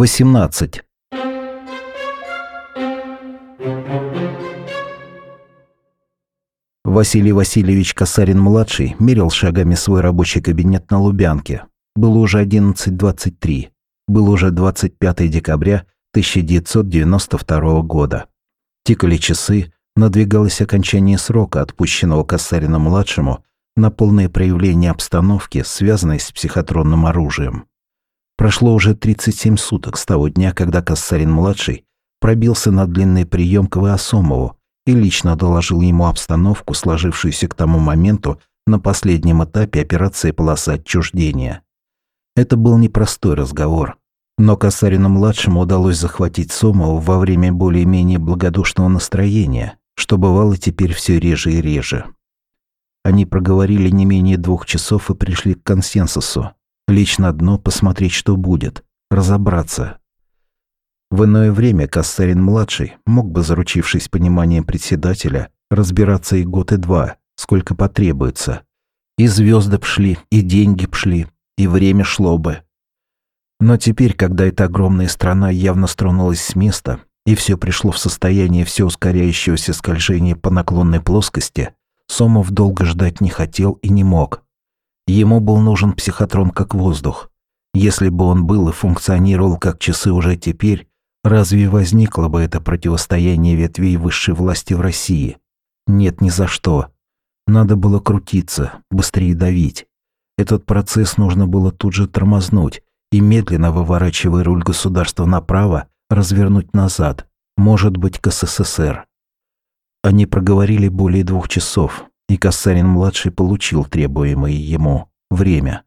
18. Василий Васильевич Касарин-младший мерил шагами свой рабочий кабинет на Лубянке. Было уже 11.23. Было уже 25 декабря 1992 года. Тикали часы, надвигалось окончание срока, отпущенного Касарина-младшему на полное проявление обстановки, связанной с психотронным оружием. Прошло уже 37 суток с того дня, когда Кассарин-младший пробился на длинный прием к Васомову и лично доложил ему обстановку, сложившуюся к тому моменту на последнем этапе операции «Полоса отчуждения». Это был непростой разговор, но Касарину-младшему удалось захватить Сомову во время более-менее благодушного настроения, что бывало теперь все реже и реже. Они проговорили не менее двух часов и пришли к консенсусу. Лечь на дно, посмотреть, что будет, разобраться. В иное время Кассарин-младший мог бы, заручившись пониманием председателя, разбираться и год, и два, сколько потребуется. И звезды пшли, и деньги пшли, и время шло бы. Но теперь, когда эта огромная страна явно стронулась с места, и все пришло в состояние все ускоряющегося скольжения по наклонной плоскости, Сомов долго ждать не хотел и не мог. Ему был нужен психотрон как воздух. Если бы он был и функционировал как часы уже теперь, разве возникло бы это противостояние ветвей высшей власти в России? Нет, ни за что. Надо было крутиться, быстрее давить. Этот процесс нужно было тут же тормознуть и, медленно выворачивая руль государства направо, развернуть назад, может быть, к СССР. Они проговорили более двух часов, и Касарин-младший получил требуемое ему время.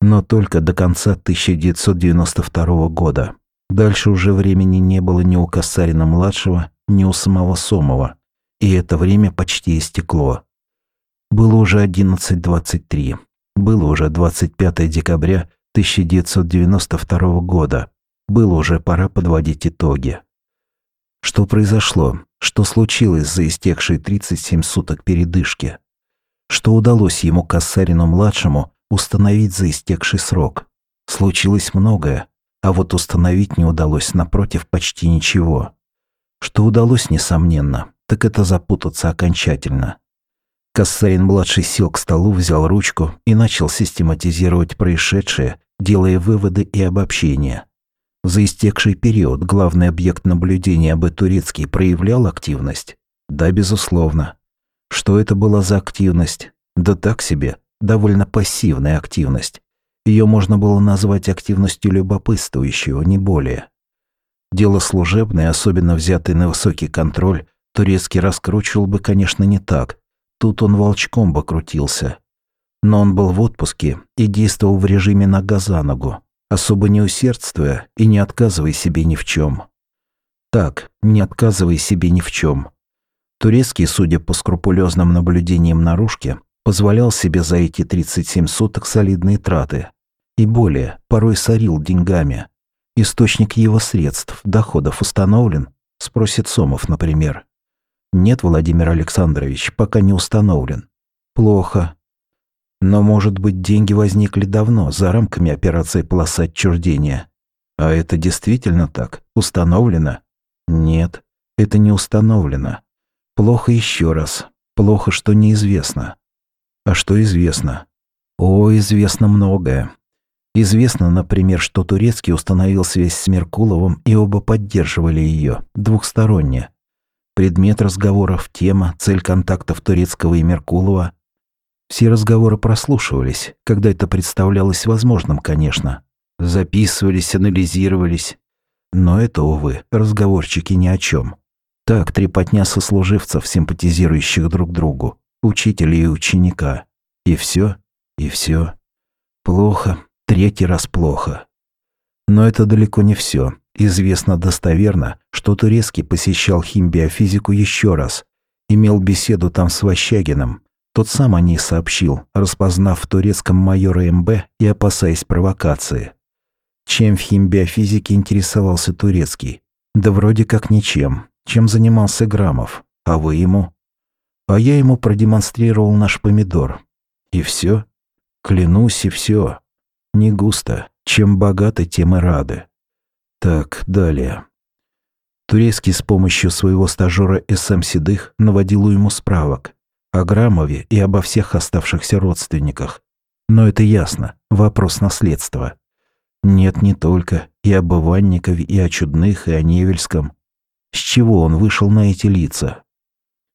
Но только до конца 1992 года. Дальше уже времени не было ни у Касарина-младшего, ни у самого Сомова, и это время почти истекло. Было уже 11.23. Было уже 25 декабря 1992 года. Было уже пора подводить итоги. Что произошло? Что случилось за истекшие 37 суток передышки? Что удалось ему, Кассарину-младшему, установить за истекший срок? Случилось многое, а вот установить не удалось, напротив, почти ничего. Что удалось, несомненно, так это запутаться окончательно. Кассарин-младший сел к столу, взял ручку и начал систематизировать происшедшее, делая выводы и обобщения. За истекший период главный объект наблюдения об Турецкий проявлял активность? Да, безусловно. Что это была за активность? Да так себе, довольно пассивная активность. Ее можно было назвать активностью любопытствующего, не более. Дело служебное, особенно взятое на высокий контроль, Турецкий раскручивал бы, конечно, не так. Тут он волчком бы крутился. Но он был в отпуске и действовал в режиме нога за ногу особо не усердствуя и не отказывай себе ни в чем. Так, не отказывай себе ни в чем. Турецкий, судя по скрупулезным наблюдениям наружки, позволял себе за эти 37 суток солидные траты. И более, порой сорил деньгами. Источник его средств, доходов установлен, спросит Сомов, например. Нет, Владимир Александрович, пока не установлен. Плохо. Но, может быть, деньги возникли давно, за рамками операции «Полоса отчуждения». А это действительно так? Установлено? Нет, это не установлено. Плохо еще раз. Плохо, что неизвестно. А что известно? О, известно многое. Известно, например, что Турецкий установил связь с Меркуловым и оба поддерживали ее, двухсторонне. Предмет разговоров, тема, цель контактов Турецкого и Меркулова все разговоры прослушивались, когда это представлялось возможным, конечно. Записывались, анализировались. Но это, увы, разговорчики ни о чем. Так, трепотня сослуживцев, симпатизирующих друг другу, учителя и ученика. И все, и все. Плохо, третий раз плохо. Но это далеко не все. Известно достоверно, что Турецкий посещал химбиофизику еще раз, имел беседу там с Ващагиным, тот сам о ней сообщил, распознав в турецком майора МБ и опасаясь провокации. Чем в химбиофизике интересовался турецкий? Да вроде как ничем. Чем занимался Грамов? А вы ему? А я ему продемонстрировал наш помидор. И все? Клянусь, и все. Не густо. Чем богаты, тем и рады. Так, далее. Турецкий с помощью своего стажера СМ Седых наводил ему справок о Грамове и обо всех оставшихся родственниках. Но это ясно, вопрос наследства. Нет, не только, и об Иванникове, и о Чудных, и о Невельском. С чего он вышел на эти лица?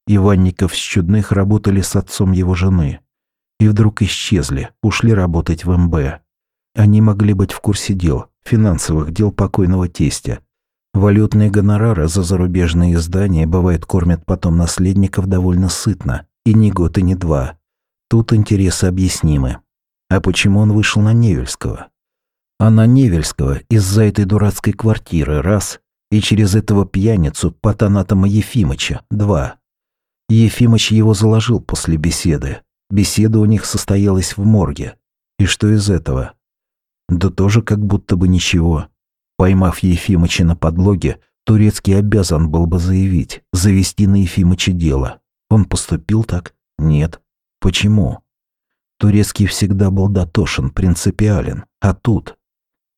Иванников с Чудных работали с отцом его жены. И вдруг исчезли, ушли работать в МБ. Они могли быть в курсе дел, финансовых дел покойного тестя. Валютные гонорары за зарубежные издания, бывает, кормят потом наследников довольно сытно. И не год, и не два. Тут интересы объяснимы. А почему он вышел на Невельского? А на Невельского из-за этой дурацкой квартиры – раз, и через этого пьяницу Патанатома Ефимыча – два. Ефимыч его заложил после беседы. Беседа у них состоялась в морге. И что из этого? Да тоже как будто бы ничего. Поймав Ефимыча на подлоге, Турецкий обязан был бы заявить, завести на Ефимыча дело. Он поступил так? Нет. Почему? Турецкий всегда был дотошен, принципиален. А тут?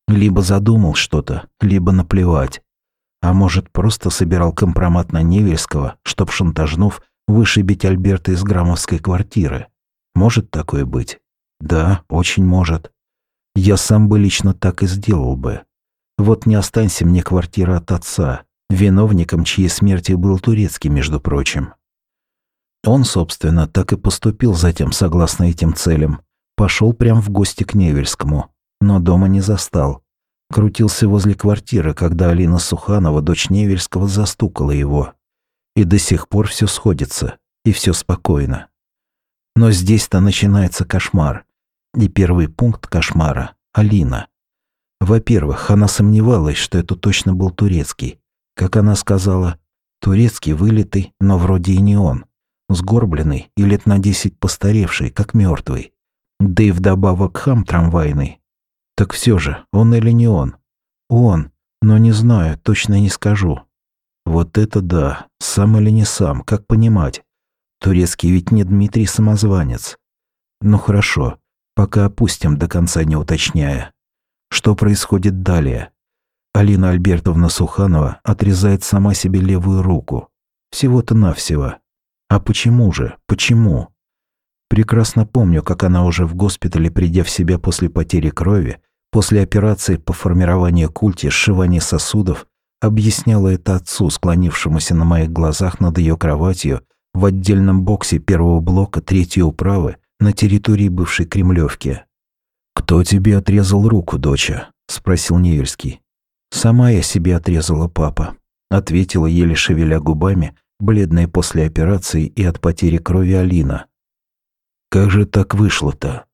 Либо задумал что-то, либо наплевать. А может, просто собирал компромат на Невельского, чтоб, шантажнув, вышибить Альберта из граммовской квартиры. Может такое быть? Да, очень может. Я сам бы лично так и сделал бы. Вот не останься мне квартира от отца, виновником чьей смерти был турецкий, между прочим. Он, собственно, так и поступил затем согласно этим целям. Пошел прямо в гости к Невельскому, но дома не застал. Крутился возле квартиры, когда Алина Суханова, дочь Невельского, застукала его. И до сих пор все сходится, и все спокойно. Но здесь-то начинается кошмар. И первый пункт кошмара – Алина. Во-первых, она сомневалась, что это точно был турецкий. Как она сказала, турецкий вылитый, но вроде и не он сгорбленный и лет на десять постаревший, как мертвый. Да и вдобавок хам трамвайный. Так все же, он или не он? Он, но не знаю, точно не скажу. Вот это да, сам или не сам, как понимать? Турецкий ведь не Дмитрий Самозванец. Ну хорошо, пока опустим, до конца не уточняя. Что происходит далее? Алина Альбертовна Суханова отрезает сама себе левую руку. Всего-то навсего. А почему же? Почему? Прекрасно помню, как она уже в госпитале, придя в себя после потери крови, после операции по формированию культи, сшивания сосудов, объясняла это отцу, склонившемуся на моих глазах над ее кроватью в отдельном боксе первого блока третьей управы на территории бывшей Кремлевки. «Кто тебе отрезал руку, доча?» – спросил Невельский. «Сама я себе отрезала, папа», – ответила, еле шевеля губами, бледная после операции и от потери крови Алина. «Как же так вышло-то?»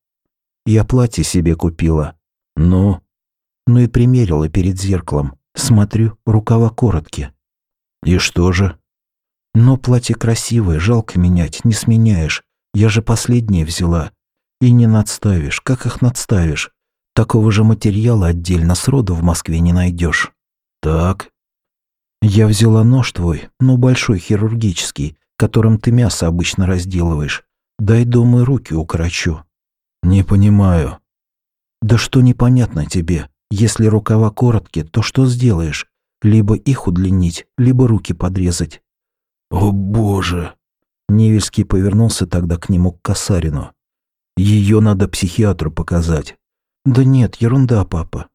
«Я платье себе купила». «Ну?» «Ну и примерила перед зеркалом. Смотрю, рукава короткие». «И что же?» «Но платье красивое, жалко менять, не сменяешь. Я же последнее взяла. И не надставишь, как их надставишь? Такого же материала отдельно сроду в Москве не найдешь. «Так, я взяла нож твой, но большой хирургический, которым ты мясо обычно разделываешь. Дай дома руки укорочу. Не понимаю. Да что непонятно тебе? Если рукава короткие, то что сделаешь? Либо их удлинить, либо руки подрезать. О боже! Невельский повернулся тогда к нему, к Касарину. Ее надо психиатру показать. Да нет, ерунда, папа.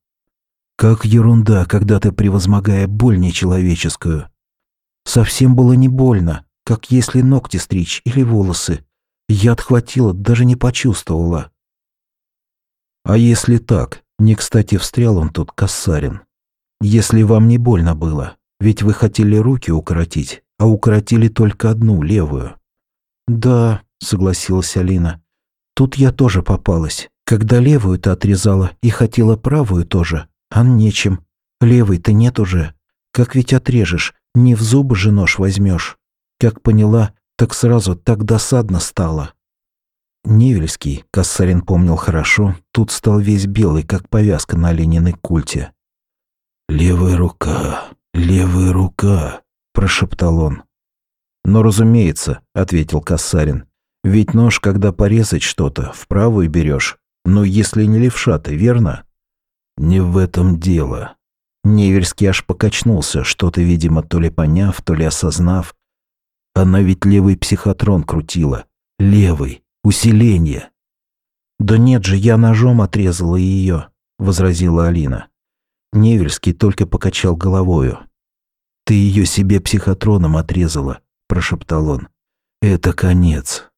Как ерунда, когда ты, превозмогая боль нечеловеческую. Совсем было не больно, как если ногти стричь или волосы. Я отхватила, даже не почувствовала. А если так, не кстати встрял он тут, Кассарин. Если вам не больно было, ведь вы хотели руки укоротить, а укоротили только одну, левую. Да, согласилась Алина. Тут я тоже попалась. Когда левую-то отрезала и хотела правую тоже, а нечем. Левый-то нет уже. Как ведь отрежешь, не в зубы же нож возьмешь. Как поняла, так сразу так досадно стало. Невельский, Кассарин помнил хорошо, тут стал весь белый, как повязка на Лениной культе. «Левая рука, левая рука», – прошептал он. «Но разумеется», – ответил Кассарин. «Ведь нож, когда порезать что-то, в правую берешь. Но если не левша ты, верно?» «Не в этом дело. Неверский аж покачнулся, что-то, видимо, то ли поняв, то ли осознав. Она ведь левый психотрон крутила. Левый. Усиление. «Да нет же, я ножом отрезала ее», — возразила Алина. Невельский только покачал головою. «Ты ее себе психотроном отрезала», — прошептал он. «Это конец».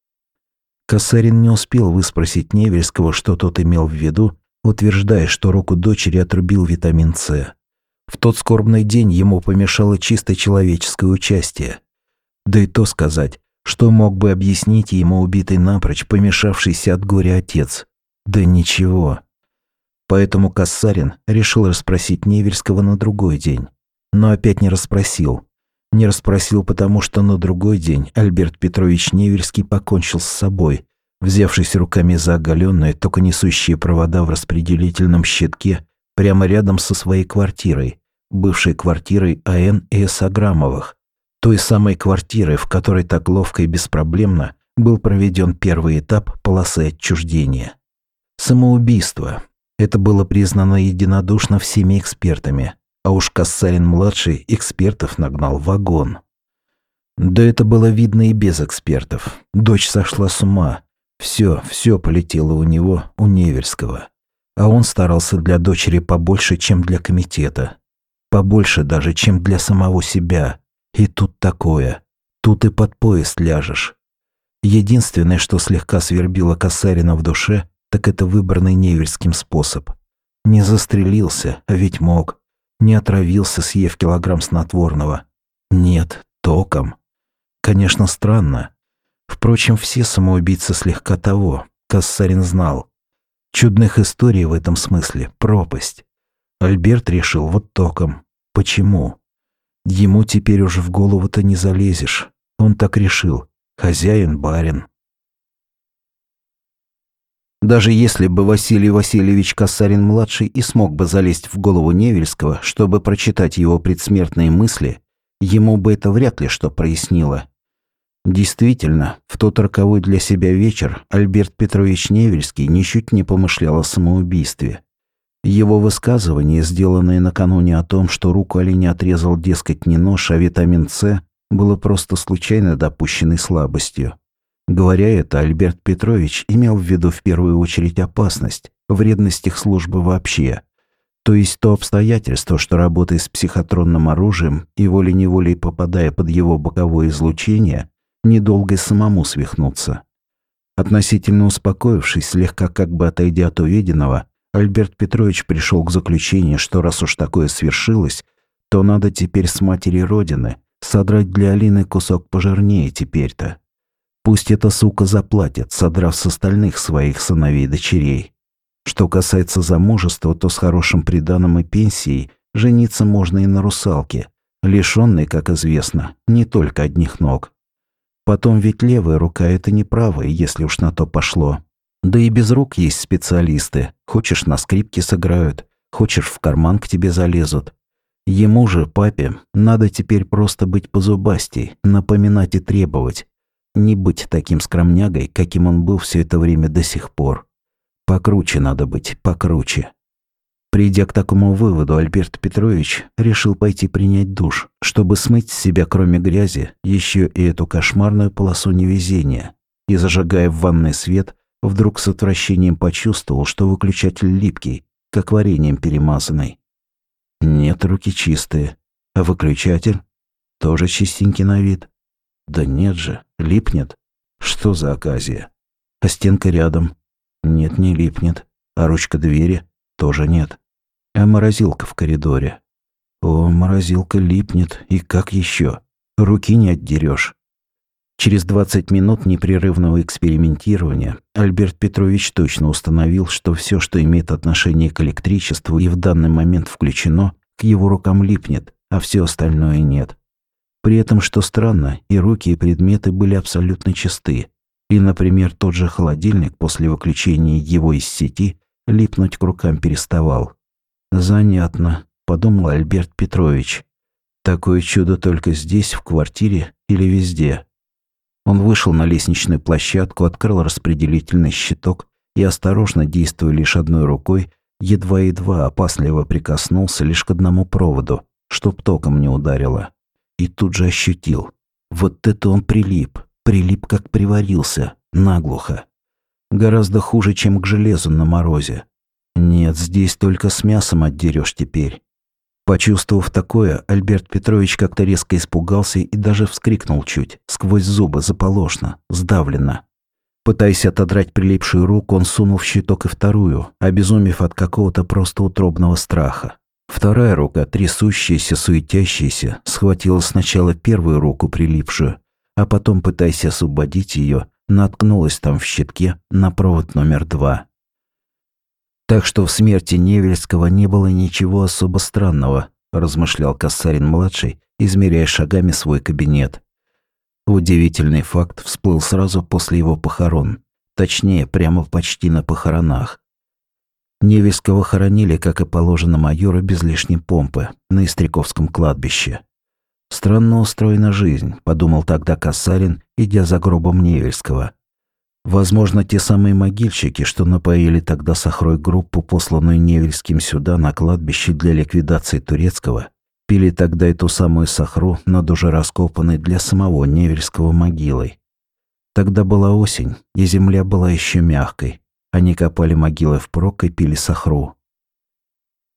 Косарин не успел выспросить Невельского, что тот имел в виду, утверждая, что руку дочери отрубил витамин С. В тот скорбный день ему помешало чисто человеческое участие. Да и то сказать, что мог бы объяснить ему убитый напрочь, помешавшийся от горя отец. Да ничего. Поэтому Кассарин решил расспросить Невельского на другой день. Но опять не расспросил. Не расспросил, потому что на другой день Альберт Петрович Невельский покончил с собой, взявшись руками за оголенные, только несущие провода в распределительном щитке прямо рядом со своей квартирой, бывшей квартирой А.Н. и С. Аграмовых, той самой квартиры, в которой так ловко и беспроблемно был проведен первый этап полосы отчуждения. Самоубийство. Это было признано единодушно всеми экспертами, а уж Кассарин-младший экспертов нагнал вагон. Да это было видно и без экспертов. Дочь сошла с ума. Все, все полетело у него, у Невельского. А он старался для дочери побольше, чем для комитета. Побольше даже, чем для самого себя. И тут такое. Тут и под поезд ляжешь. Единственное, что слегка свербило Касарина в душе, так это выбранный Невельским способ. Не застрелился, а ведь мог. Не отравился, съев килограмм снотворного. Нет, током. Конечно, странно. Впрочем, все самоубийцы слегка того. Кассарин знал. Чудных историй в этом смысле пропасть. Альберт решил вот током. Почему? Ему теперь уже в голову-то не залезешь. Он так решил. Хозяин, барин. Даже если бы Василий Васильевич Касарин-младший и смог бы залезть в голову Невельского, чтобы прочитать его предсмертные мысли, ему бы это вряд ли что прояснило. Действительно, в тот роковой для себя вечер Альберт Петрович Невельский ничуть не помышлял о самоубийстве. Его высказывание, сделанное накануне о том, что руку оленя отрезал, дескать, не нож, а витамин С, было просто случайно допущенной слабостью. Говоря это, Альберт Петрович имел в виду в первую очередь опасность, вредность их службы вообще. То есть то обстоятельство, что работая с психотронным оружием и волей-неволей попадая под его боковое излучение, недолго и самому свихнуться. Относительно успокоившись, слегка как бы отойдя от увиденного, Альберт Петрович пришел к заключению, что раз уж такое свершилось, то надо теперь с матери Родины содрать для Алины кусок пожирнее теперь-то. Пусть эта сука заплатит, содрав с остальных своих сыновей и дочерей. Что касается замужества, то с хорошим приданым и пенсией жениться можно и на русалке, лишённой, как известно, не только одних ног. Потом ведь левая рука – это не правая, если уж на то пошло. Да и без рук есть специалисты. Хочешь, на скрипке сыграют, хочешь, в карман к тебе залезут. Ему же, папе, надо теперь просто быть позубастей, напоминать и требовать. Не быть таким скромнягой, каким он был все это время до сих пор. Покруче надо быть, покруче. Придя к такому выводу, Альберт Петрович решил пойти принять душ, чтобы смыть с себя, кроме грязи, еще и эту кошмарную полосу невезения. И, зажигая в ванной свет, вдруг с отвращением почувствовал, что выключатель липкий, как вареньем перемазанный. Нет, руки чистые. А выключатель? Тоже чистенький на вид. Да нет же, липнет. Что за оказия? А стенка рядом? Нет, не липнет. А ручка двери? Тоже нет. А морозилка в коридоре? О, морозилка липнет, и как еще? Руки не отдерешь. Через 20 минут непрерывного экспериментирования Альберт Петрович точно установил, что все, что имеет отношение к электричеству и в данный момент включено, к его рукам липнет, а все остальное нет. При этом, что странно, и руки, и предметы были абсолютно чисты. И, например, тот же холодильник после выключения его из сети липнуть к рукам переставал. «Занятно», — подумал Альберт Петрович. «Такое чудо только здесь, в квартире или везде?» Он вышел на лестничную площадку, открыл распределительный щиток и, осторожно действуя лишь одной рукой, Едва-едва опасливо прикоснулся лишь к одному проводу, чтоб током не ударило. И тут же ощутил. Вот это он прилип, прилип как приварился, наглухо. Гораздо хуже, чем к железу на морозе. Нет, здесь только с мясом отдерешь теперь. Почувствовав такое, Альберт Петрович как-то резко испугался и даже вскрикнул чуть, сквозь зубы, заполошно, сдавленно. Пытаясь отодрать прилипшую руку, он сунул в щиток и вторую, обезумев от какого-то просто утробного страха. Вторая рука, трясущаяся, суетящаяся, схватила сначала первую руку прилипшую, а потом, пытаясь освободить ее, наткнулась там в щитке на провод номер два. Так что в смерти Невельского не было ничего особо странного, размышлял Кассарин-младший, измеряя шагами свой кабинет. Удивительный факт всплыл сразу после его похорон. Точнее, прямо почти на похоронах. Невельского хоронили, как и положено майора, без лишней помпы, на Истряковском кладбище. «Странно устроена жизнь», – подумал тогда Касарин, идя за гробом Невельского. Возможно, те самые могильщики, что напоили тогда сахрой группу, посланную Невельским сюда, на кладбище для ликвидации Турецкого, Пили тогда эту самую сахру над уже раскопанной для самого Невельского могилой. Тогда была осень, и земля была еще мягкой. Они копали могилы впрок и пили сахру.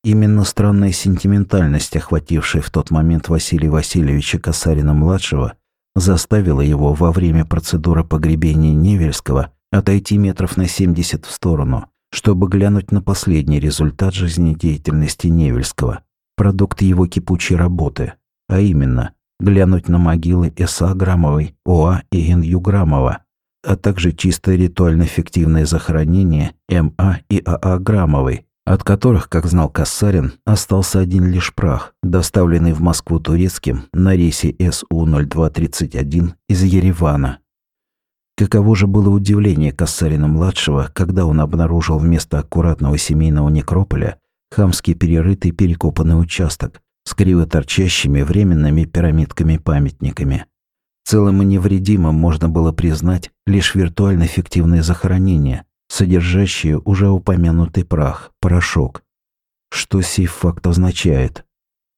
Именно странная сентиментальность, охватившая в тот момент Василия Васильевича Касарина-младшего, заставила его во время процедуры погребения Невельского отойти метров на 70 в сторону, чтобы глянуть на последний результат жизнедеятельности Невельского – продукт его кипучей работы, а именно глянуть на могилы С.А. Грамовой, О.А. и Н. Юграмова, а также чисто ритуально-фиктивное захоронение М.А. и А.А. Грамовой, от которых, как знал Кассарин, остался один лишь прах, доставленный в Москву турецким на рейсе СУ-0231 из Еревана. Каково же было удивление Кассарина-младшего, когда он обнаружил вместо аккуратного семейного некрополя хамский перерытый перекопанный участок с криво торчащими временными пирамидками-памятниками. Целым и невредимым можно было признать лишь виртуально фиктивные захоронения, содержащие уже упомянутый прах, порошок. Что сей факт означает?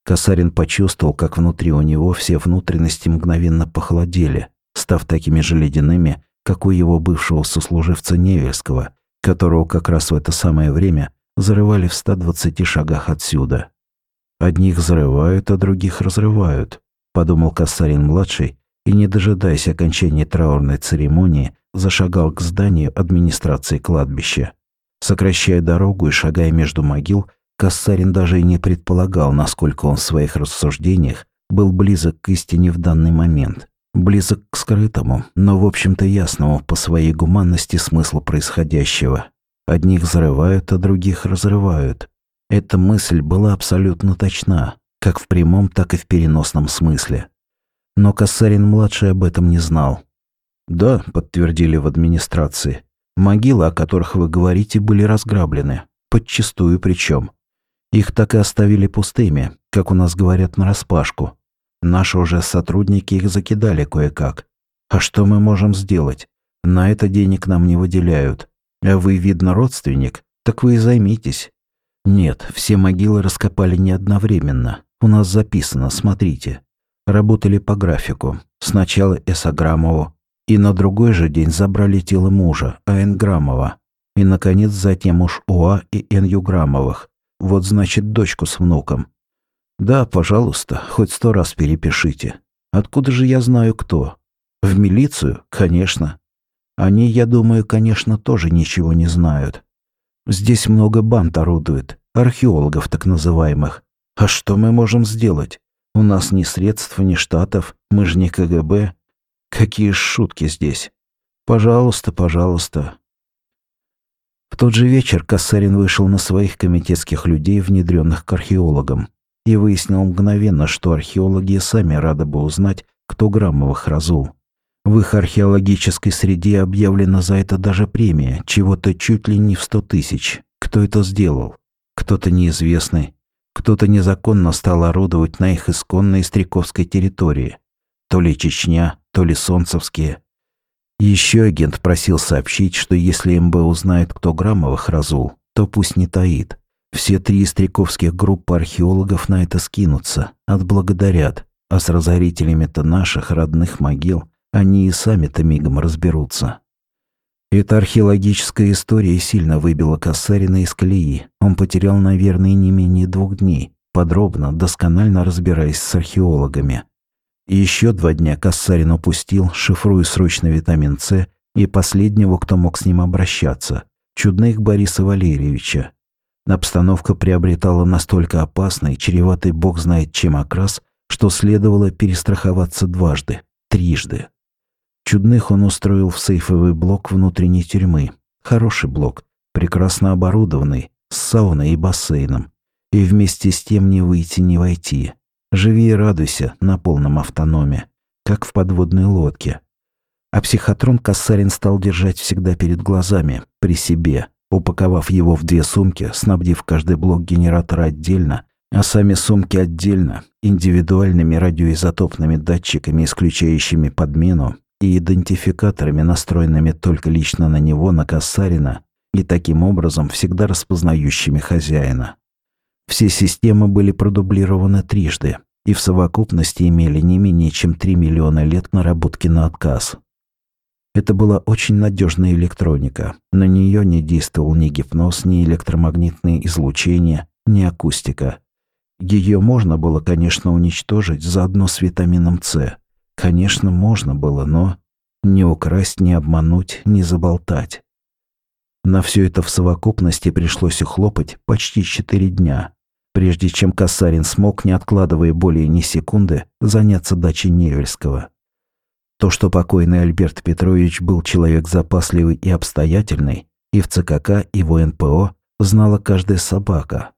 Касарин почувствовал, как внутри у него все внутренности мгновенно похолодели, став такими же ледяными, как у его бывшего сослуживца Невельского, которого как раз в это самое время зарывали в 120 шагах отсюда. Одних зарывают, а других разрывают, подумал Кассарин-младший и, не дожидаясь окончания траурной церемонии, зашагал к зданию администрации кладбища. Сокращая дорогу и шагая между могил, Кассарин даже и не предполагал, насколько он в своих рассуждениях был близок к истине в данный момент. Близок к скрытому, но, в общем-то, ясному по своей гуманности смыслу происходящего. Одних взрывают, а других разрывают. Эта мысль была абсолютно точна, как в прямом, так и в переносном смысле. Но Касарин-младший об этом не знал. «Да», — подтвердили в администрации, «могилы, о которых вы говорите, были разграблены, подчистую причем. Их так и оставили пустыми, как у нас говорят нараспашку. Наши уже сотрудники их закидали кое-как. А что мы можем сделать? На это денег нам не выделяют. А вы, видно, родственник, так вы и займитесь. Нет, все могилы раскопали не одновременно. У нас записано, смотрите. Работали по графику. Сначала Эсограмову, и на другой же день забрали тело мужа, А.Н. Грамова. И, наконец, затем уж УА и Н. Юграмовых. Вот, значит, дочку с внуком. Да, пожалуйста, хоть сто раз перепишите. Откуда же я знаю, кто? В милицию? Конечно. Они, я думаю, конечно, тоже ничего не знают. Здесь много банд орудует, археологов так называемых. А что мы можем сделать? У нас ни средств, ни штатов, мы же не КГБ. Какие шутки здесь. Пожалуйста, пожалуйста. В тот же вечер Кассарин вышел на своих комитетских людей, внедренных к археологам, и выяснил мгновенно, что археологи сами рады бы узнать, кто Граммовых разул. В их археологической среде объявлена за это даже премия, чего-то чуть ли не в сто тысяч. Кто это сделал? Кто-то неизвестный. Кто-то незаконно стал орудовать на их исконной Стряковской территории. То ли Чечня, то ли Солнцевские. Еще агент просил сообщить, что если МБ узнает, кто Граммовых разул, то пусть не таит. Все три истрековских группы археологов на это скинутся, отблагодарят, а с разорителями-то наших родных могил они и сами-то мигом разберутся. Эта археологическая история сильно выбила Кассарина из колеи. Он потерял, наверное, не менее двух дней, подробно, досконально разбираясь с археологами. И еще два дня Кассарин упустил, шифруя срочно витамин С и последнего, кто мог с ним обращаться, чудных Бориса Валерьевича. Обстановка приобретала настолько опасный, чреватый бог знает чем окрас, что следовало перестраховаться дважды, трижды. Чудных он устроил в сейфовый блок внутренней тюрьмы. Хороший блок, прекрасно оборудованный, с сауной и бассейном. И вместе с тем не выйти, не войти. Живи и радуйся на полном автономе, как в подводной лодке. А психотрон Кассарин стал держать всегда перед глазами, при себе, упаковав его в две сумки, снабдив каждый блок генератора отдельно, а сами сумки отдельно, индивидуальными радиоизотопными датчиками, исключающими подмену, и идентификаторами, настроенными только лично на него, на Кассарина, и таким образом всегда распознающими хозяина. Все системы были продублированы трижды и в совокупности имели не менее чем 3 миллиона лет наработки на отказ. Это была очень надежная электроника. На нее не действовал ни гипноз, ни электромагнитное излучение, ни акустика. Ее можно было, конечно, уничтожить заодно с витамином С. Конечно, можно было, но не украсть, не обмануть, не заболтать. На все это в совокупности пришлось ухлопать почти четыре дня, прежде чем Касарин смог, не откладывая более ни секунды, заняться дачей Невельского. То, что покойный Альберт Петрович был человек запасливый и обстоятельный, и в ЦКК, и в ОНПО знала каждая собака.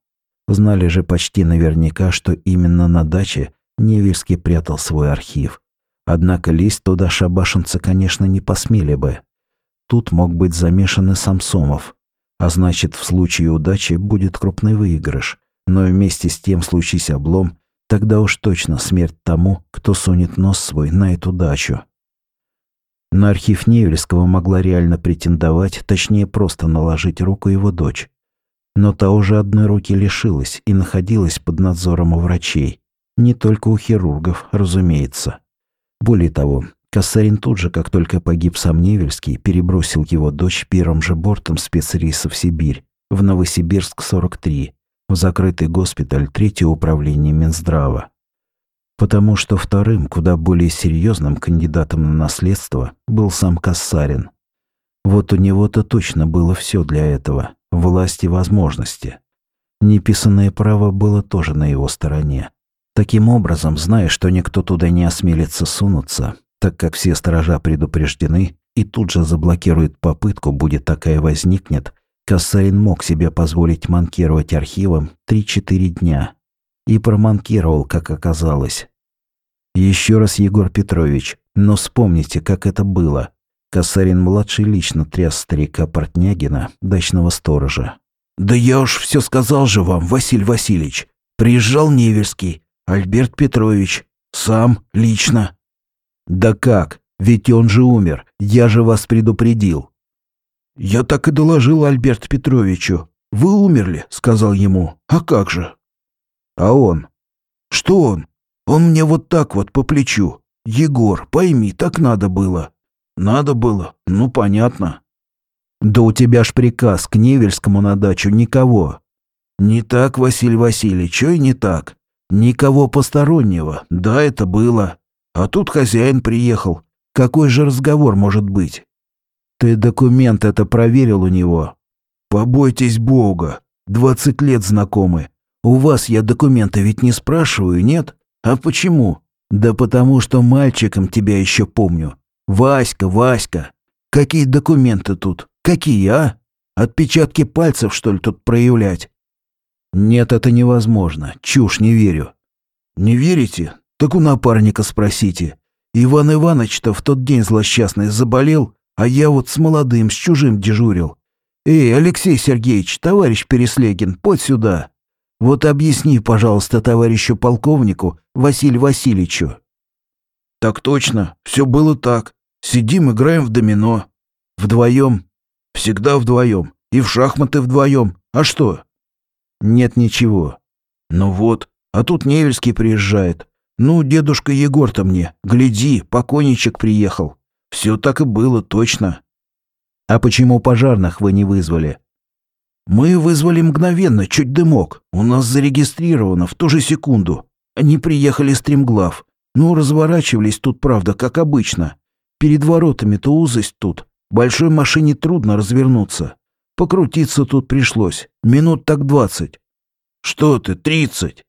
Знали же почти наверняка, что именно на даче Невельский прятал свой архив. Однако лезть туда шабашинцы, конечно, не посмели бы. Тут мог быть замешан и Самсомов. А значит, в случае удачи будет крупный выигрыш. Но вместе с тем случись облом, тогда уж точно смерть тому, кто сунет нос свой на эту дачу. На архив Невельского могла реально претендовать, точнее просто наложить руку его дочь. Но та уже одной руки лишилась и находилась под надзором у врачей. Не только у хирургов, разумеется. Более того, Кассарин тут же, как только погиб сам Невельский, перебросил его дочь первым же бортом спецрейса в Сибирь, в Новосибирск-43, в закрытый госпиталь Третьего управления Минздрава потому что вторым, куда более серьезным кандидатом на наследство был сам Кассарин. Вот у него-то точно было все для этого, власть и возможности. Неписанное право было тоже на его стороне. Таким образом, зная, что никто туда не осмелится сунуться, так как все сторожа предупреждены и тут же заблокирует попытку, будет такая возникнет, Кассарин мог себе позволить манкировать архивом 3-4 дня, и проманкировал, как оказалось. Еще раз, Егор Петрович, но вспомните, как это было. Косарин-младший лично тряс старика Портнягина, дачного сторожа. «Да я уж все сказал же вам, Василий Васильевич. Приезжал Невельский, Альберт Петрович, сам, лично». «Да как? Ведь он же умер, я же вас предупредил». «Я так и доложил Альберту Петровичу. Вы умерли», — сказал ему. «А как же?» А он? Что он? Он мне вот так вот по плечу. Егор, пойми, так надо было. Надо было? Ну, понятно. Да у тебя ж приказ к Невельскому на дачу никого. Не так, Василий Васильевич, и не так. Никого постороннего. Да, это было. А тут хозяин приехал. Какой же разговор может быть? Ты документ это проверил у него? Побойтесь Бога. Двадцать лет знакомы. У вас я документы ведь не спрашиваю, нет? А почему? Да потому что мальчиком тебя еще помню. Васька, Васька. Какие документы тут? Какие, а? Отпечатки пальцев, что ли, тут проявлять? Нет, это невозможно. Чушь, не верю. Не верите? Так у напарника спросите. Иван Иванович-то в тот день злосчастный заболел, а я вот с молодым, с чужим дежурил. Эй, Алексей Сергеевич, товарищ Переслегин, подь сюда. Вот объясни, пожалуйста, товарищу полковнику Василию Васильевичу». «Так точно, все было так. Сидим, играем в домино. Вдвоем. Всегда вдвоем. И в шахматы вдвоем. А что?» Нет ничего. Ну вот, а тут Невельский приезжает. Ну, дедушка Егор-то мне, гляди, покойничек приехал. Все так и было, точно. А почему пожарных вы не вызвали? Мы вызвали мгновенно, чуть дымок. У нас зарегистрировано в ту же секунду. Они приехали стремглав. Ну, разворачивались тут, правда, как обычно. Перед воротами-то узость тут. Большой машине трудно развернуться. Покрутиться тут пришлось. Минут так двадцать. Что ты, тридцать?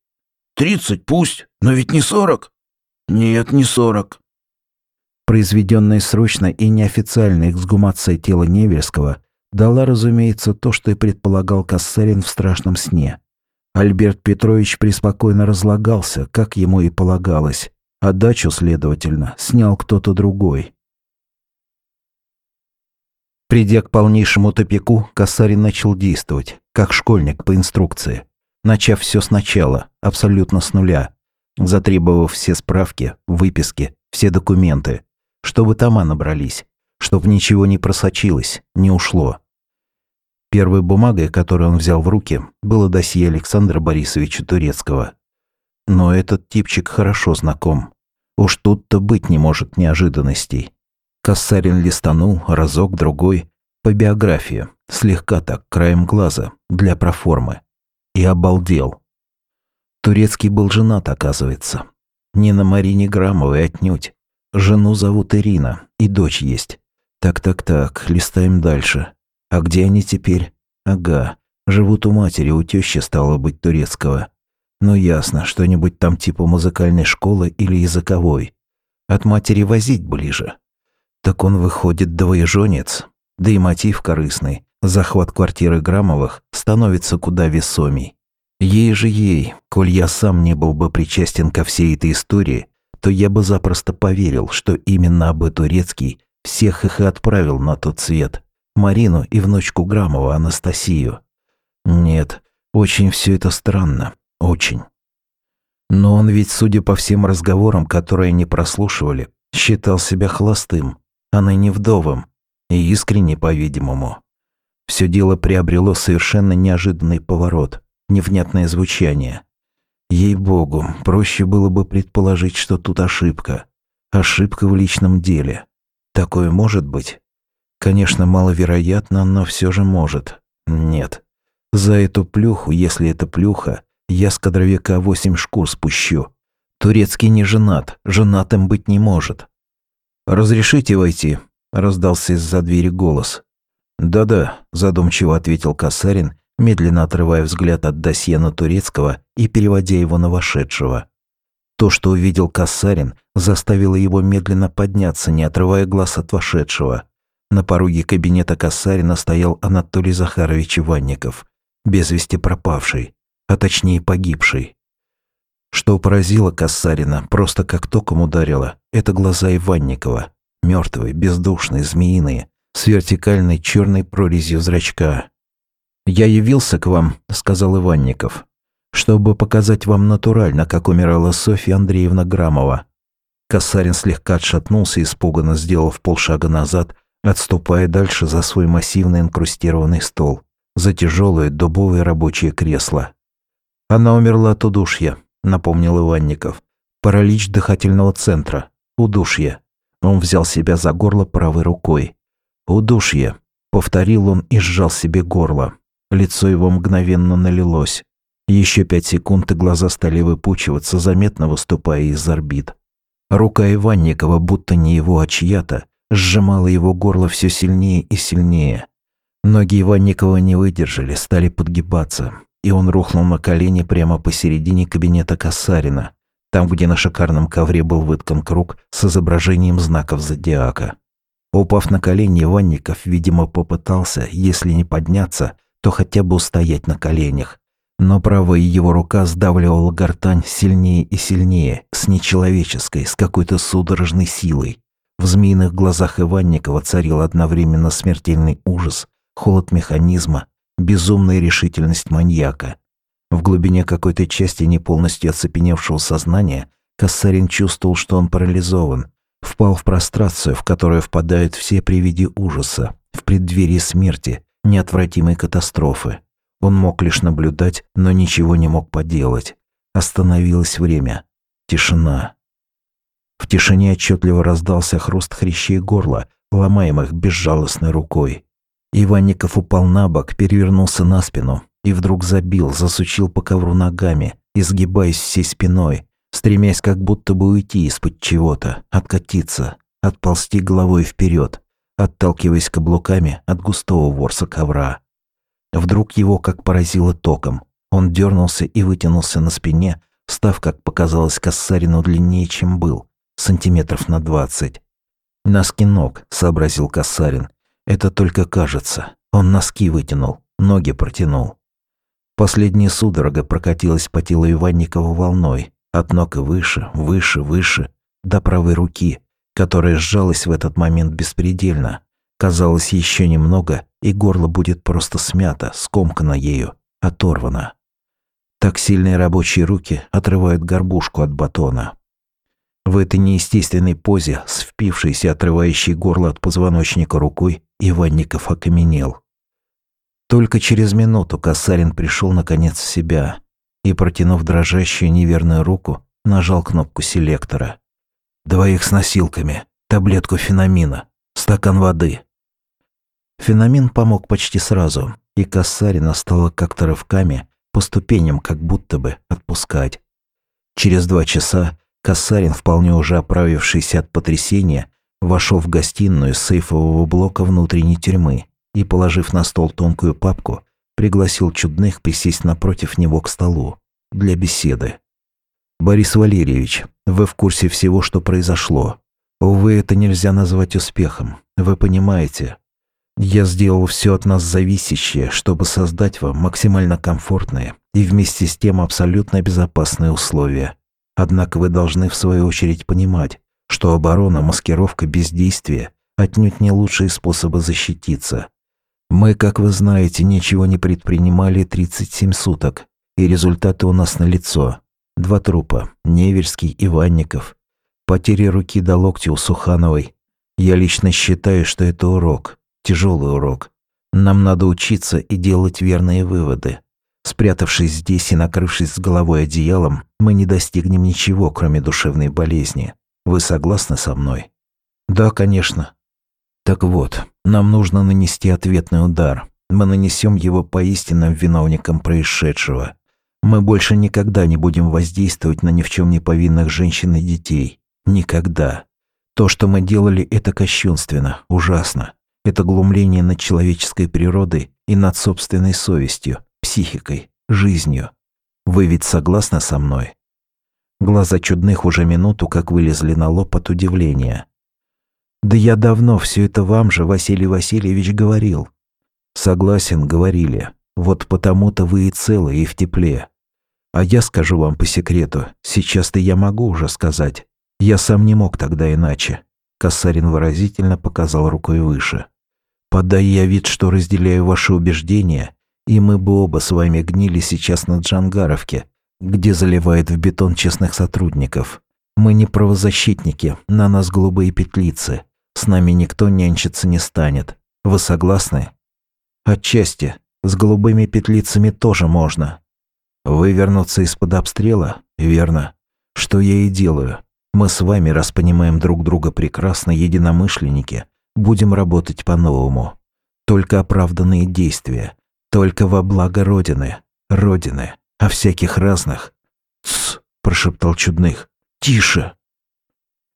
Тридцать пусть, но ведь не сорок. Нет, не сорок. Произведенная срочно и неофициальная эксгумация тела Невельского дала, разумеется, то, что и предполагал Кассарин в страшном сне. Альберт Петрович преспокойно разлагался, как ему и полагалось, а дачу, следовательно, снял кто-то другой. Придя к полнейшему тупику, Касарин начал действовать, как школьник по инструкции, начав все сначала, абсолютно с нуля, затребовав все справки, выписки, все документы, чтобы тома набрались, чтобы ничего не просочилось, не ушло. Первой бумагой, которую он взял в руки, было досье Александра Борисовича Турецкого. Но этот типчик хорошо знаком. Уж тут-то быть не может неожиданностей. Кассарин листанул разок-другой по биографии, слегка так, краем глаза, для проформы. И обалдел. Турецкий был женат, оказывается. Не на Марине Грамовой отнюдь. Жену зовут Ирина, и дочь есть. Так-так-так, листаем дальше. А где они теперь? Ага, живут у матери, у тещи стало быть турецкого. Ну ясно, что-нибудь там типа музыкальной школы или языковой. От матери возить ближе. Так он выходит двоеженец, да и мотив корыстный. Захват квартиры Грамовых становится куда весомей. Ей же ей, коль я сам не был бы причастен ко всей этой истории, то я бы запросто поверил, что именно Абы Турецкий всех их и отправил на тот свет. Марину и внучку Грамова Анастасию. Нет, очень все это странно, очень. Но он ведь, судя по всем разговорам, которые они прослушивали, считал себя холостым, она не вдовым, и искренне, по-видимому. Все дело приобрело совершенно неожиданный поворот, невнятное звучание. Ей-богу, проще было бы предположить, что тут ошибка. Ошибка в личном деле. Такое может быть? Конечно, маловероятно, но все же может. Нет. За эту плюху, если это плюха, я с кадровика восемь шкур спущу. Турецкий не женат, женатым быть не может. «Разрешите войти?» – раздался из-за двери голос. «Да-да», – задумчиво ответил Касарин, медленно отрывая взгляд от досье на турецкого и переводя его на вошедшего. То, что увидел Касарин, заставило его медленно подняться, не отрывая глаз от вошедшего. На пороге кабинета Касарина стоял Анатолий Захарович Иванников, без вести пропавший, а точнее погибший. Что поразило Кассарина, просто как током ударило, это глаза Иванникова. Мертвые, бездушные, змеиные, с вертикальной черной прорезью зрачка. «Я явился к вам», — сказал Иванников, «чтобы показать вам натурально, как умирала Софья Андреевна Грамова». Кассарин слегка отшатнулся, испуганно сделав полшага назад, отступая дальше за свой массивный инкрустированный стол, за тяжелое дубовое рабочее кресло. Она умерла от удушья, напомнил Иванников. Паралич дыхательного центра. Удушье. Он взял себя за горло правой рукой. Удушье. Повторил он и сжал себе горло. Лицо его мгновенно налилось. Еще пять секунд и глаза стали выпучиваться, заметно выступая из орбит. Рука Иванникова, будто не его, а чья-то, сжимала его горло все сильнее и сильнее. Ноги Иванникова не выдержали, стали подгибаться и он рухнул на колени прямо посередине кабинета Касарина, там, где на шикарном ковре был выткан круг с изображением знаков зодиака. Упав на колени, Иванников, видимо, попытался, если не подняться, то хотя бы устоять на коленях. Но правая его рука сдавливала гортань сильнее и сильнее, с нечеловеческой, с какой-то судорожной силой. В змеиных глазах Иванникова царил одновременно смертельный ужас, холод механизма безумная решительность маньяка. В глубине какой-то части не полностью оцепеневшего сознания Кассарин чувствовал, что он парализован, впал в прострацию, в которую впадают все при виде ужаса, в преддверии смерти, неотвратимой катастрофы. Он мог лишь наблюдать, но ничего не мог поделать. Остановилось время. Тишина. В тишине отчетливо раздался хруст хрящей горла, ломаемых безжалостной рукой. Иванников упал на бок, перевернулся на спину и вдруг забил, засучил по ковру ногами, изгибаясь всей спиной, стремясь как будто бы уйти из-под чего-то, откатиться, отползти головой вперед, отталкиваясь каблуками от густого ворса ковра. Вдруг его как поразило током. Он дернулся и вытянулся на спине, став, как показалось Кассарину, длиннее, чем был, сантиметров на двадцать. «Носки ног», — сообразил Кассарин. «Это только кажется. Он носки вытянул, ноги протянул». Последняя судорога прокатилась по телу Иванникова волной, от ног и выше, выше, выше, до правой руки, которая сжалась в этот момент беспредельно. Казалось, еще немного, и горло будет просто смято, скомкано ею, оторвано. Так сильные рабочие руки отрывают горбушку от батона. В этой неестественной позе, с впившейся отрывающей горло от позвоночника рукой, Иванников окаменел. Только через минуту Касарин пришел наконец в себя и, протянув дрожащую неверную руку, нажал кнопку селектора. «Двоих с носилками, таблетку феномина, стакан воды». Феномин помог почти сразу, и Касарина стала как-то рывками, по ступеням как будто бы отпускать. Через два часа Касарин, вполне уже оправившийся от потрясения, вошел в гостиную сейфового блока внутренней тюрьмы и, положив на стол тонкую папку, пригласил чудных присесть напротив него к столу для беседы. «Борис Валерьевич, вы в курсе всего, что произошло. Увы, это нельзя назвать успехом. Вы понимаете. Я сделал все от нас зависящее, чтобы создать вам максимально комфортные и вместе с тем абсолютно безопасные условия. Однако вы должны в свою очередь понимать, что оборона, маскировка, бездействие отнюдь не лучшие способы защититься. Мы, как вы знаете, ничего не предпринимали 37 суток, и результаты у нас налицо. Два трупа – Невельский и Ванников. Потери руки до локтя у Сухановой. Я лично считаю, что это урок, тяжелый урок. Нам надо учиться и делать верные выводы. Спрятавшись здесь и накрывшись с головой одеялом, мы не достигнем ничего, кроме душевной болезни. Вы согласны со мной? Да, конечно. Так вот, нам нужно нанести ответный удар. Мы нанесем его по истинным виновникам происшедшего. Мы больше никогда не будем воздействовать на ни в чем не повинных женщин и детей. Никогда. То, что мы делали, это кощунственно, ужасно. Это глумление над человеческой природой и над собственной совестью психикой, жизнью. Вы ведь согласны со мной?» Глаза чудных уже минуту как вылезли на лоб от удивления. «Да я давно все это вам же, Василий Васильевич, говорил». «Согласен, говорили. Вот потому-то вы и целы, и в тепле. А я скажу вам по секрету, сейчас-то я могу уже сказать. Я сам не мог тогда иначе». Косарин выразительно показал рукой выше. «Подай я вид, что разделяю ваши убеждения, и мы бы оба с вами гнили сейчас на Джангаровке, где заливает в бетон честных сотрудников. Мы не правозащитники, на нас голубые петлицы. С нами никто нянчиться не станет. Вы согласны? Отчасти. С голубыми петлицами тоже можно. Вывернуться из-под обстрела? Верно. Что я и делаю. Мы с вами, раз понимаем друг друга прекрасно, единомышленники, будем работать по-новому. Только оправданные действия, только во благо Родины, Родины, а всяких разных. «Тсс!» – прошептал чудных. «Тише!»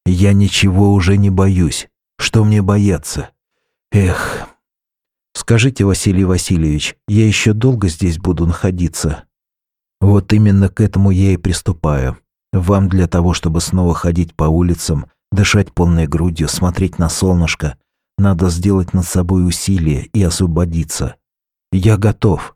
«Я ничего уже не боюсь. Что мне бояться? Эх!» «Скажите, Василий Васильевич, я еще долго здесь буду находиться?» «Вот именно к этому я и приступаю. Вам для того, чтобы снова ходить по улицам, дышать полной грудью, смотреть на солнышко, надо сделать над собой усилие и освободиться. «Я готов».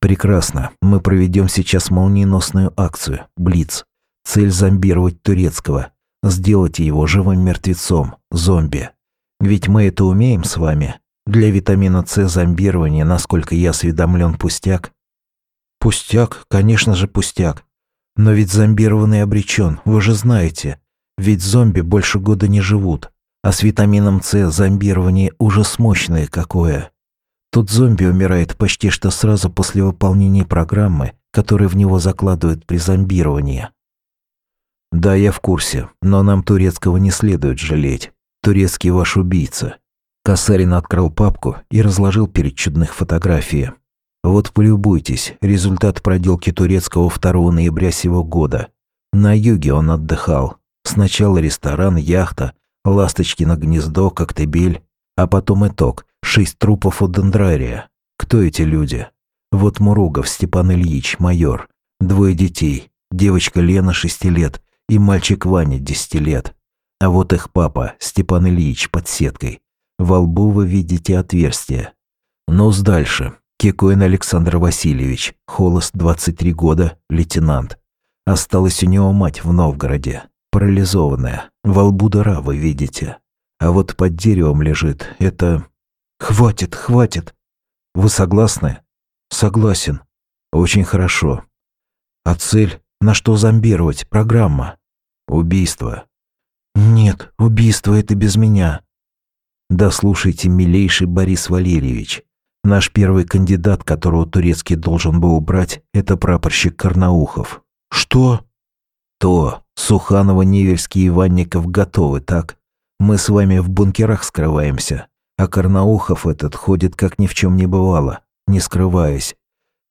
«Прекрасно. Мы проведем сейчас молниеносную акцию. Блиц. Цель зомбировать турецкого. Сделать его живым мертвецом. Зомби. Ведь мы это умеем с вами. Для витамина С зомбирование, насколько я осведомлен, пустяк». «Пустяк? Конечно же пустяк. Но ведь зомбированный обречен, вы же знаете. Ведь зомби больше года не живут. А с витамином С зомбирование ужас мощное какое. Тут зомби умирает почти что сразу после выполнения программы, которую в него закладывают при зомбировании. Да, я в курсе, но нам турецкого не следует жалеть. Турецкий ваш убийца. Касарин открыл папку и разложил перед чудных фотографии. Вот полюбуйтесь, результат проделки турецкого 2 ноября сего года. На юге он отдыхал. Сначала ресторан, яхта, ласточкино гнездо, коктебель, а потом итог – шесть трупов у дендрария. Кто эти люди? Вот Муругов Степан Ильич, майор. Двое детей. Девочка Лена, шести лет, и мальчик Ваня, десяти лет. А вот их папа, Степан Ильич, под сеткой. Во лбу вы видите отверстие. Ну, с дальше. Кикоин Александр Васильевич, холост 23 года, лейтенант. Осталась у него мать в Новгороде, парализованная. Во лбу дыра, вы видите. А вот под деревом лежит. Это... Хватит, хватит. Вы согласны? Согласен. Очень хорошо. А цель? На что зомбировать? Программа? Убийство. Нет, убийство это без меня. Да слушайте, милейший Борис Валерьевич. Наш первый кандидат, которого турецкий должен был убрать, это прапорщик Карнаухов. Что? То. Суханова, Невельский и Иванников готовы, так? Мы с вами в бункерах скрываемся, а Карнаухов этот ходит как ни в чем не бывало, не скрываясь.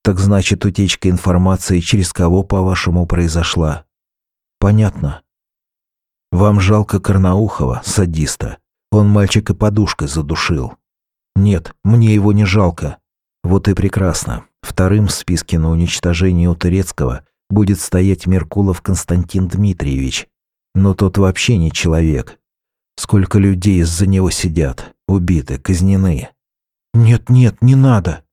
Так значит, утечка информации через кого, по-вашему, произошла? Понятно. Вам жалко Карнаухова, садиста. Он мальчика подушкой задушил. Нет, мне его не жалко. Вот и прекрасно. Вторым в списке на уничтожение у Турецкого будет стоять Меркулов Константин Дмитриевич. Но тот вообще не человек. Сколько людей из-за него сидят, убиты, казнены. Нет-нет, не надо.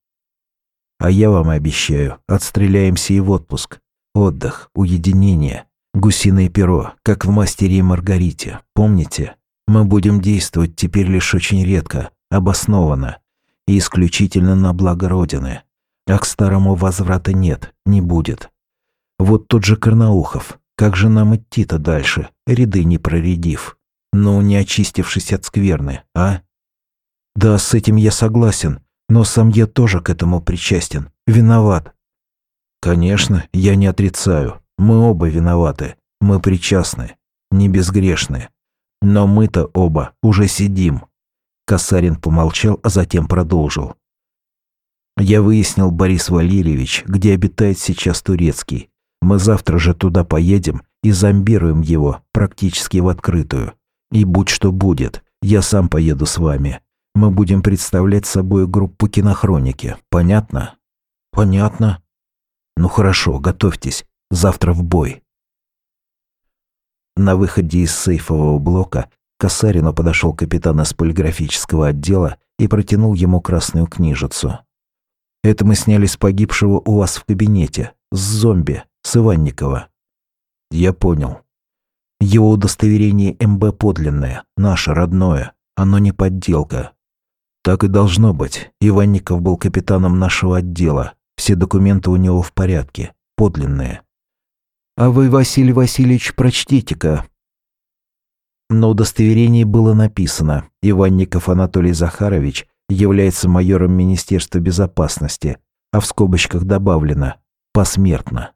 А я вам обещаю, отстреляемся и в отпуск. Отдых, уединение, гусиное перо, как в «Мастере и Маргарите». Помните? Мы будем действовать теперь лишь очень редко, обоснованно и исключительно на благо Родины. А к старому возврата нет, не будет. Вот тот же Карнаухов. Как же нам идти-то дальше, ряды не проредив? но не очистившись от скверны, а? Да, с этим я согласен, но сам я тоже к этому причастен, виноват. Конечно, я не отрицаю, мы оба виноваты, мы причастны, не безгрешны. Но мы-то оба уже сидим. Касарин помолчал, а затем продолжил. Я выяснил, Борис Валерьевич, где обитает сейчас Турецкий. Мы завтра же туда поедем и зомбируем его практически в открытую. И будь что будет, я сам поеду с вами. Мы будем представлять собой группу кинохроники. Понятно? Понятно. Ну хорошо, готовьтесь. Завтра в бой. На выходе из сейфового блока к Касарину подошел капитан из полиграфического отдела и протянул ему красную книжицу. «Это мы сняли с погибшего у вас в кабинете, с зомби, с Иванникова». «Я понял. Его удостоверение МБ подлинное, наше родное, оно не подделка. Так и должно быть. Иванников был капитаном нашего отдела. Все документы у него в порядке, подлинные. А вы, Василий Васильевич, прочтите-ка. На удостоверении было написано «Иванников Анатолий Захарович является майором Министерства безопасности», а в скобочках добавлено «посмертно».